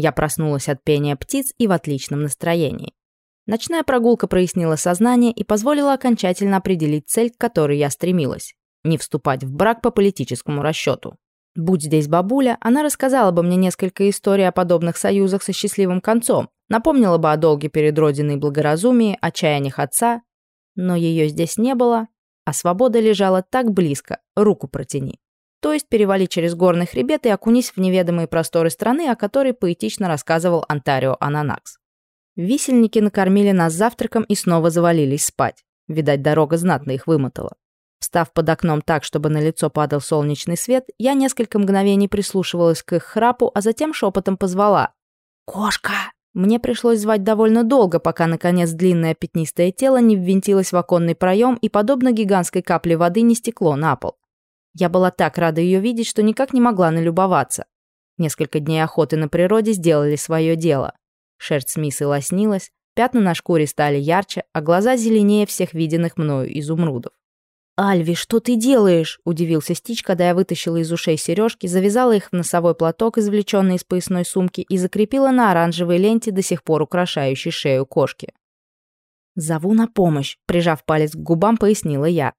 Я проснулась от пения птиц и в отличном настроении. Ночная прогулка прояснила сознание и позволила окончательно определить цель, к которой я стремилась – не вступать в брак по политическому расчету. Будь здесь бабуля, она рассказала бы мне несколько историй о подобных союзах со счастливым концом, напомнила бы о долге перед Родиной благоразумии, о чаяниях отца. Но ее здесь не было, а свобода лежала так близко, руку протяни. То есть перевали через горный хребет и окунись в неведомые просторы страны, о которой поэтично рассказывал Антарио Ананакс. Висельники накормили нас завтраком и снова завалились спать. Видать, дорога знатно их вымотала. Встав под окном так, чтобы на лицо падал солнечный свет, я несколько мгновений прислушивалась к их храпу, а затем шепотом позвала. «Кошка!» Мне пришлось звать довольно долго, пока, наконец, длинное пятнистое тело не ввинтилось в оконный проем и, подобно гигантской капле воды, не стекло на пол. Я была так рада ее видеть, что никак не могла налюбоваться. Несколько дней охоты на природе сделали свое дело. Шерсть Смисы лоснилась, пятна на шкуре стали ярче, а глаза зеленее всех виденных мною изумрудов. «Альви, что ты делаешь?» – удивился Стич, когда я вытащила из ушей сережки, завязала их в носовой платок, извлеченный из поясной сумки, и закрепила на оранжевой ленте, до сих пор украшающей шею кошки. «Зову на помощь», – прижав палец к губам, пояснила я.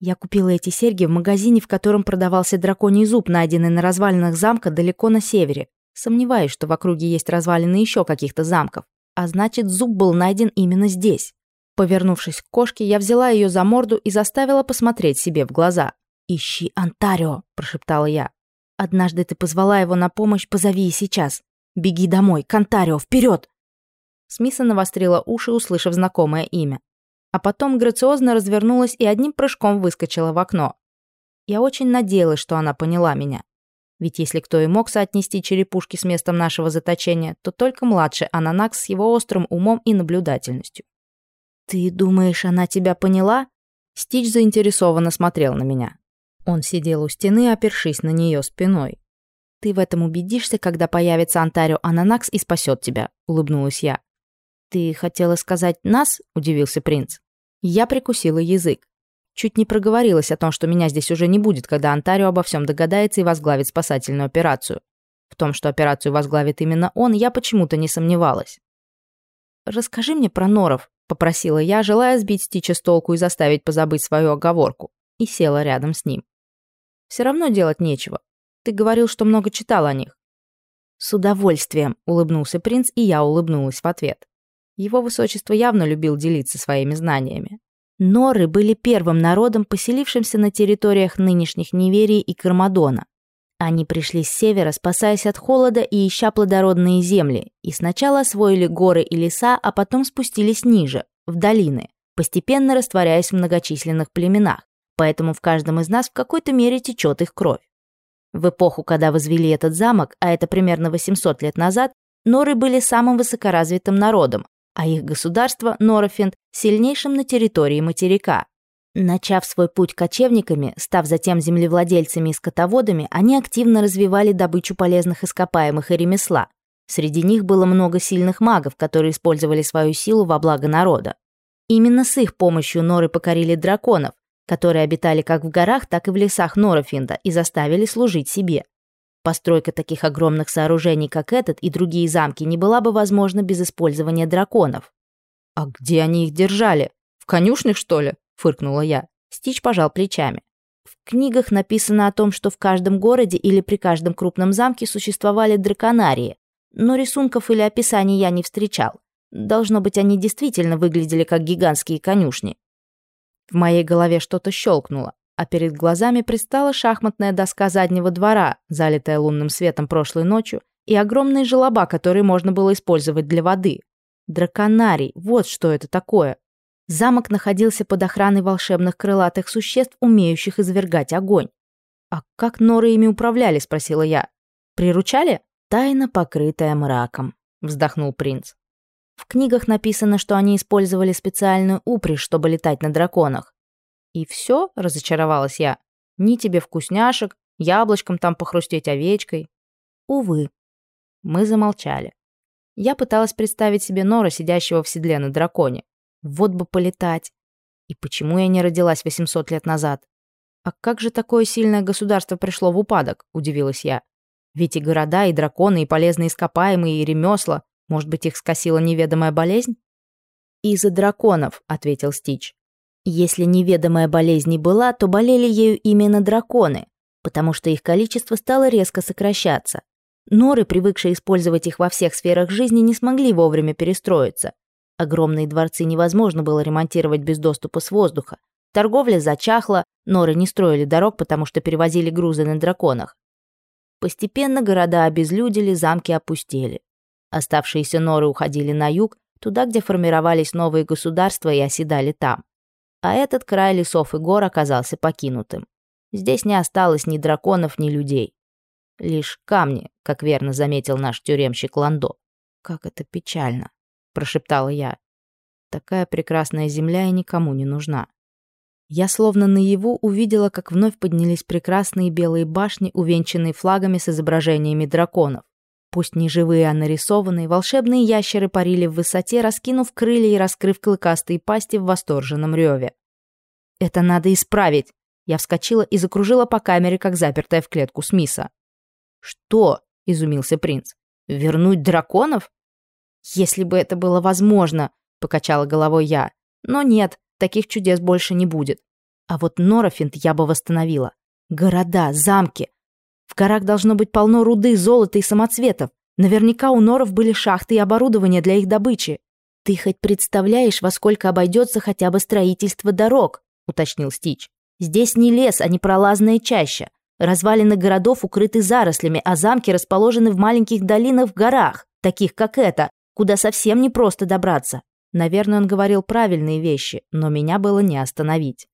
«Я купила эти серьги в магазине, в котором продавался драконий зуб, найденный на развалинах замка далеко на севере. Сомневаюсь, что в округе есть развалины еще каких-то замков. А значит, зуб был найден именно здесь. Повернувшись к кошке, я взяла ее за морду и заставила посмотреть себе в глаза. «Ищи Антарио», – прошептала я. «Однажды ты позвала его на помощь, позови и сейчас. Беги домой, к Антарио, вперед!» Смиса навострила уши, услышав знакомое имя. А потом грациозно развернулась и одним прыжком выскочила в окно. Я очень надеялась, что она поняла меня. Ведь если кто и мог соотнести черепушки с местом нашего заточения, то только младший Ананакс с его острым умом и наблюдательностью. «Ты думаешь, она тебя поняла?» Стич заинтересованно смотрел на меня. Он сидел у стены, опершись на нее спиной. «Ты в этом убедишься, когда появится Антарио Ананакс и спасет тебя», — улыбнулась я. «Ты хотела сказать «нас»?» — удивился принц. Я прикусила язык. Чуть не проговорилась о том, что меня здесь уже не будет, когда Антарио обо всем догадается и возглавит спасательную операцию. В том, что операцию возглавит именно он, я почему-то не сомневалась. «Расскажи мне про норов», — попросила я, желая сбить Стича с толку и заставить позабыть свою оговорку, и села рядом с ним. «Все равно делать нечего. Ты говорил, что много читал о них». «С удовольствием», — улыбнулся принц, и я улыбнулась в ответ. Его высочество явно любил делиться своими знаниями. Норы были первым народом, поселившимся на территориях нынешних Неверии и Кармадона. Они пришли с севера, спасаясь от холода и ища плодородные земли, и сначала освоили горы и леса, а потом спустились ниже, в долины, постепенно растворяясь в многочисленных племенах, поэтому в каждом из нас в какой-то мере течет их кровь. В эпоху, когда возвели этот замок, а это примерно 800 лет назад, норы были самым высокоразвитым народом, а их государство, Норофент, сильнейшим на территории материка. Начав свой путь кочевниками, став затем землевладельцами и скотоводами, они активно развивали добычу полезных ископаемых и ремесла. Среди них было много сильных магов, которые использовали свою силу во благо народа. Именно с их помощью норы покорили драконов, которые обитали как в горах, так и в лесах Норофинда и заставили служить себе. Постройка таких огромных сооружений, как этот и другие замки, не была бы возможна без использования драконов. «А где они их держали? В конюшнях, что ли?» – фыркнула я. Стич пожал плечами. В книгах написано о том, что в каждом городе или при каждом крупном замке существовали драконарии, но рисунков или описаний я не встречал. Должно быть, они действительно выглядели как гигантские конюшни. В моей голове что-то щелкнуло а перед глазами пристала шахматная доска заднего двора, залитая лунным светом прошлой ночью, и огромные желоба, которые можно было использовать для воды. Драконарий, вот что это такое. Замок находился под охраной волшебных крылатых существ, умеющих извергать огонь. «А как норы ими управляли?» – спросила я. «Приручали?» «Тайна, покрытая мраком», – вздохнул принц. В книгах написано, что они использовали специальную упряжь, чтобы летать на драконах. «И все?» — разочаровалась я. «Ни тебе вкусняшек, яблочком там похрустеть овечкой». «Увы». Мы замолчали. Я пыталась представить себе Нора, сидящего в седле на драконе. Вот бы полетать. И почему я не родилась 800 лет назад? А как же такое сильное государство пришло в упадок, удивилась я. Ведь и города, и драконы, и полезные ископаемые, и ремесла. Может быть, их скосила неведомая болезнь? «Из-за драконов», — ответил Стич. Если неведомая болезнь не была, то болели ею именно драконы, потому что их количество стало резко сокращаться. Норы, привыкшие использовать их во всех сферах жизни, не смогли вовремя перестроиться. Огромные дворцы невозможно было ремонтировать без доступа с воздуха. Торговля зачахла, норы не строили дорог, потому что перевозили грузы на драконах. Постепенно города обезлюдили, замки опустели. Оставшиеся норы уходили на юг, туда, где формировались новые государства и оседали там. А этот край лесов и гор оказался покинутым. Здесь не осталось ни драконов, ни людей. Лишь камни, как верно заметил наш тюремщик Ландо. «Как это печально», — прошептала я. «Такая прекрасная земля и никому не нужна». Я словно наяву увидела, как вновь поднялись прекрасные белые башни, увенчанные флагами с изображениями драконов. Пусть не живые, а нарисованные, волшебные ящеры парили в высоте, раскинув крылья и раскрыв клыкастые пасти в восторженном реве. «Это надо исправить!» Я вскочила и закружила по камере, как запертая в клетку Смиса. «Что?» — изумился принц. «Вернуть драконов?» «Если бы это было возможно», — покачала головой я. «Но нет, таких чудес больше не будет. А вот Норофинт я бы восстановила. Города, замки, горах должно быть полно руды, золота и самоцветов. Наверняка у норов были шахты и оборудование для их добычи. Ты хоть представляешь, во сколько обойдется хотя бы строительство дорог, уточнил Стич. Здесь не лес, а непролазная чаща. Развалины городов укрыты зарослями, а замки расположены в маленьких долинах в горах, таких как эта, куда совсем не просто добраться. Наверное, он говорил правильные вещи, но меня было не остановить.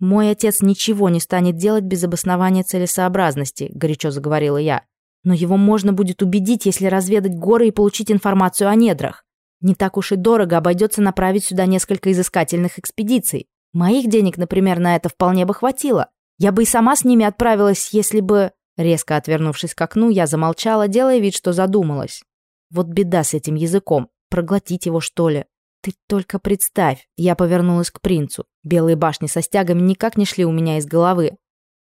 «Мой отец ничего не станет делать без обоснования целесообразности», — горячо заговорила я. «Но его можно будет убедить, если разведать горы и получить информацию о недрах. Не так уж и дорого обойдется направить сюда несколько изыскательных экспедиций. Моих денег, например, на это вполне бы хватило. Я бы и сама с ними отправилась, если бы...» Резко отвернувшись к окну, я замолчала, делая вид, что задумалась. Вот беда с этим языком. Проглотить его, что ли? «Ты только представь!» Я повернулась к принцу. Белые башни со стягами никак не шли у меня из головы.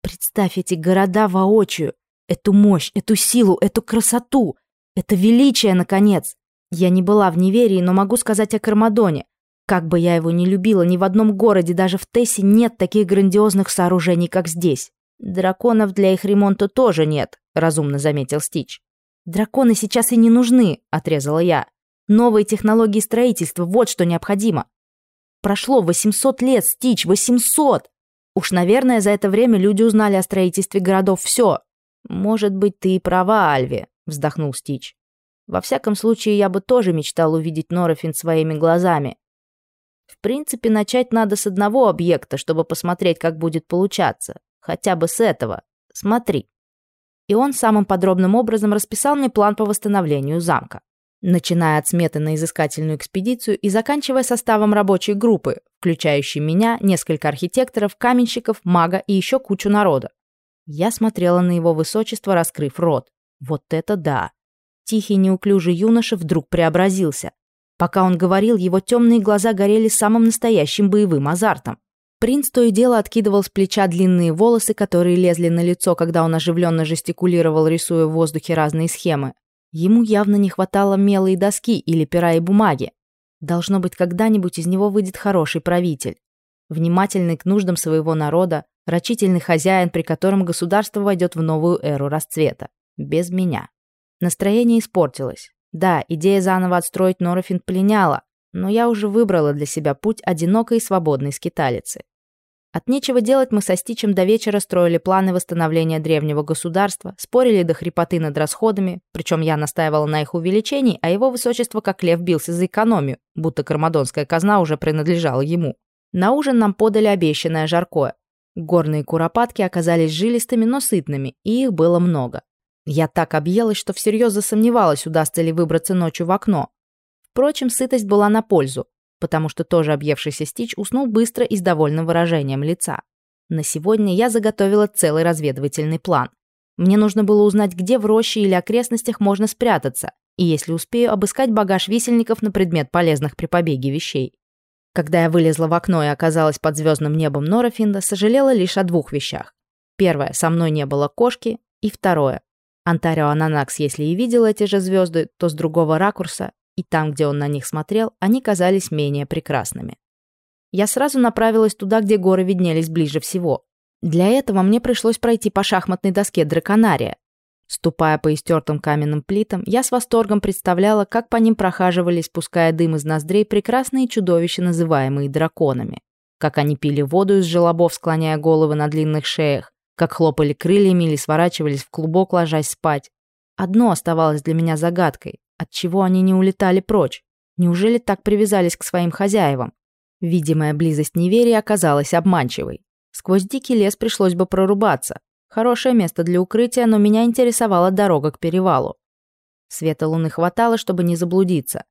«Представь эти города воочию! Эту мощь, эту силу, эту красоту! Это величие, наконец! Я не была в неверии, но могу сказать о Кармадоне. Как бы я его ни любила, ни в одном городе, даже в Тессе, нет таких грандиозных сооружений, как здесь. Драконов для их ремонта тоже нет», — разумно заметил Стич. «Драконы сейчас и не нужны», — отрезала я. Новые технологии строительства – вот что необходимо. Прошло 800 лет, Стич, 800! Уж, наверное, за это время люди узнали о строительстве городов все. Может быть, ты и права, Альви, вздохнул Стич. Во всяком случае, я бы тоже мечтал увидеть Норофин своими глазами. В принципе, начать надо с одного объекта, чтобы посмотреть, как будет получаться. Хотя бы с этого. Смотри. И он самым подробным образом расписал мне план по восстановлению замка начиная от сметы на изыскательную экспедицию и заканчивая составом рабочей группы, включающей меня, несколько архитекторов, каменщиков, мага и еще кучу народа. Я смотрела на его высочество, раскрыв рот. Вот это да! Тихий неуклюжий юноша вдруг преобразился. Пока он говорил, его темные глаза горели самым настоящим боевым азартом. Принц то и дело откидывал с плеча длинные волосы, которые лезли на лицо, когда он оживленно жестикулировал, рисуя в воздухе разные схемы. Ему явно не хватало мела и доски или пера и бумаги. Должно быть, когда-нибудь из него выйдет хороший правитель. Внимательный к нуждам своего народа, рачительный хозяин, при котором государство войдет в новую эру расцвета. Без меня. Настроение испортилось. Да, идея заново отстроить Норофинт пленяла, но я уже выбрала для себя путь одинокой и свободной скиталицы. От нечего делать мы со Стичем до вечера строили планы восстановления древнего государства, спорили до хрипоты над расходами, причем я настаивала на их увеличении, а его высочество как лев бился за экономию, будто кармадонская казна уже принадлежала ему. На ужин нам подали обещанное жаркое. Горные куропатки оказались жилистыми, но сытными, и их было много. Я так объелась, что всерьез засомневалась, удастся ли выбраться ночью в окно. Впрочем, сытость была на пользу потому что тоже объевшийся Стич уснул быстро и с довольным выражением лица. На сегодня я заготовила целый разведывательный план. Мне нужно было узнать, где в роще или окрестностях можно спрятаться, и если успею, обыскать багаж висельников на предмет полезных при побеге вещей. Когда я вылезла в окно и оказалась под звездным небом Норофинда, сожалела лишь о двух вещах. Первое, со мной не было кошки, и второе, Антарио Ананакс, если и видел эти же звезды, то с другого ракурса, и там, где он на них смотрел, они казались менее прекрасными. Я сразу направилась туда, где горы виднелись ближе всего. Для этого мне пришлось пройти по шахматной доске драконария. Ступая по истертым каменным плитам, я с восторгом представляла, как по ним прохаживались, пуская дым из ноздрей, прекрасные чудовища, называемые драконами. Как они пили воду из желобов, склоняя головы на длинных шеях, как хлопали крыльями или сворачивались в клубок, ложась спать. Одно оставалось для меня загадкой. Отчего они не улетали прочь? Неужели так привязались к своим хозяевам? Видимая близость неверия оказалась обманчивой. Сквозь дикий лес пришлось бы прорубаться. Хорошее место для укрытия, но меня интересовала дорога к перевалу. Света луны хватало, чтобы не заблудиться.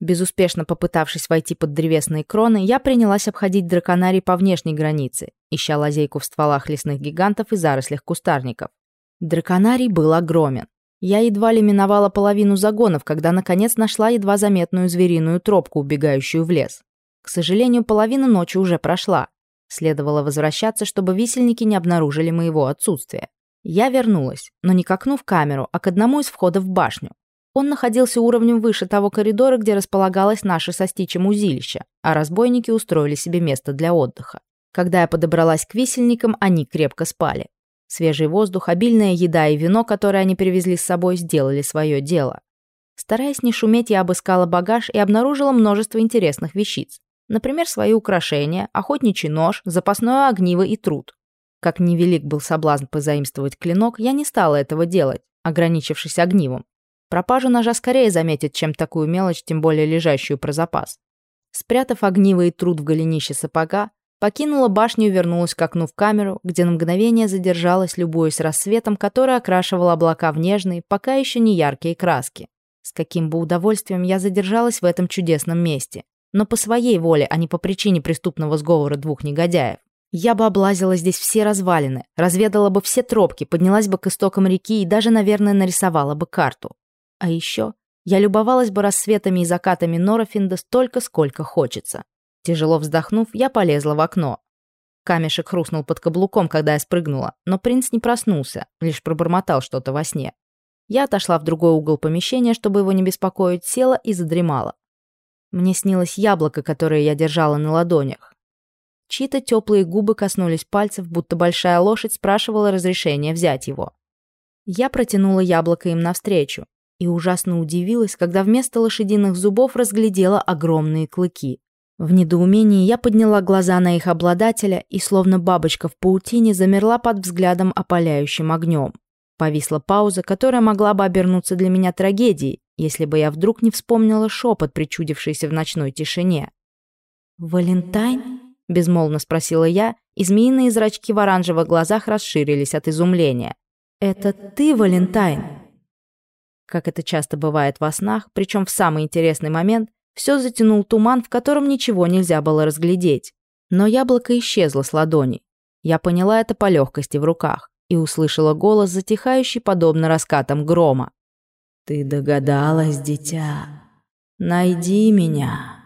Безуспешно попытавшись войти под древесные кроны, я принялась обходить драконарий по внешней границе, ища лазейку в стволах лесных гигантов и зарослях кустарников. Драконарий был огромен. Я едва ли миновала половину загонов, когда наконец нашла едва заметную звериную тропку, убегающую в лес. К сожалению, половина ночи уже прошла. Следовало возвращаться, чтобы висельники не обнаружили моего отсутствия. Я вернулась, но не к окну в камеру, а к одному из входов в башню. Он находился уровнем выше того коридора, где располагалось наше со Стичем узилище, а разбойники устроили себе место для отдыха. Когда я подобралась к висельникам, они крепко спали. Свежий воздух, обильная еда и вино, которые они привезли с собой, сделали свое дело. Стараясь не шуметь, я обыскала багаж и обнаружила множество интересных вещиц. Например, свои украшения, охотничий нож, запасное огниво и труд. Как невелик был соблазн позаимствовать клинок, я не стала этого делать, ограничившись огнивом. Пропажу ножа скорее заметит, чем такую мелочь, тем более лежащую про запас. Спрятав огниво и труд в голенище сапога, покинула башню и вернулась к окну в камеру, где на мгновение задержалась, любуясь рассветом, который окрашивал облака в нежные, пока еще не яркие краски. С каким бы удовольствием я задержалась в этом чудесном месте. Но по своей воле, а не по причине преступного сговора двух негодяев. Я бы облазила здесь все развалины, разведала бы все тропки, поднялась бы к истокам реки и даже, наверное, нарисовала бы карту. А еще я любовалась бы рассветами и закатами Норофинда столько, сколько хочется. Тяжело вздохнув, я полезла в окно. Камешек хрустнул под каблуком, когда я спрыгнула, но принц не проснулся, лишь пробормотал что-то во сне. Я отошла в другой угол помещения, чтобы его не беспокоить, села и задремала. Мне снилось яблоко, которое я держала на ладонях. Чьи-то теплые губы коснулись пальцев, будто большая лошадь спрашивала разрешения взять его. Я протянула яблоко им навстречу и ужасно удивилась, когда вместо лошадиных зубов разглядела огромные клыки. В недоумении я подняла глаза на их обладателя и, словно бабочка в паутине, замерла под взглядом опаляющим огнем. Повисла пауза, которая могла бы обернуться для меня трагедией, если бы я вдруг не вспомнила шепот, причудившийся в ночной тишине. «Валентайн?» — безмолвно спросила я, и змеиные зрачки в оранжевых глазах расширились от изумления. «Это ты, Валентайн?» Как это часто бывает во снах, причем в самый интересный момент, все затянул туман, в котором ничего нельзя было разглядеть. Но яблоко исчезло с ладони. Я поняла это по легкости в руках и услышала голос, затихающий подобно раскатам грома. «Ты догадалась, дитя? Найди меня!»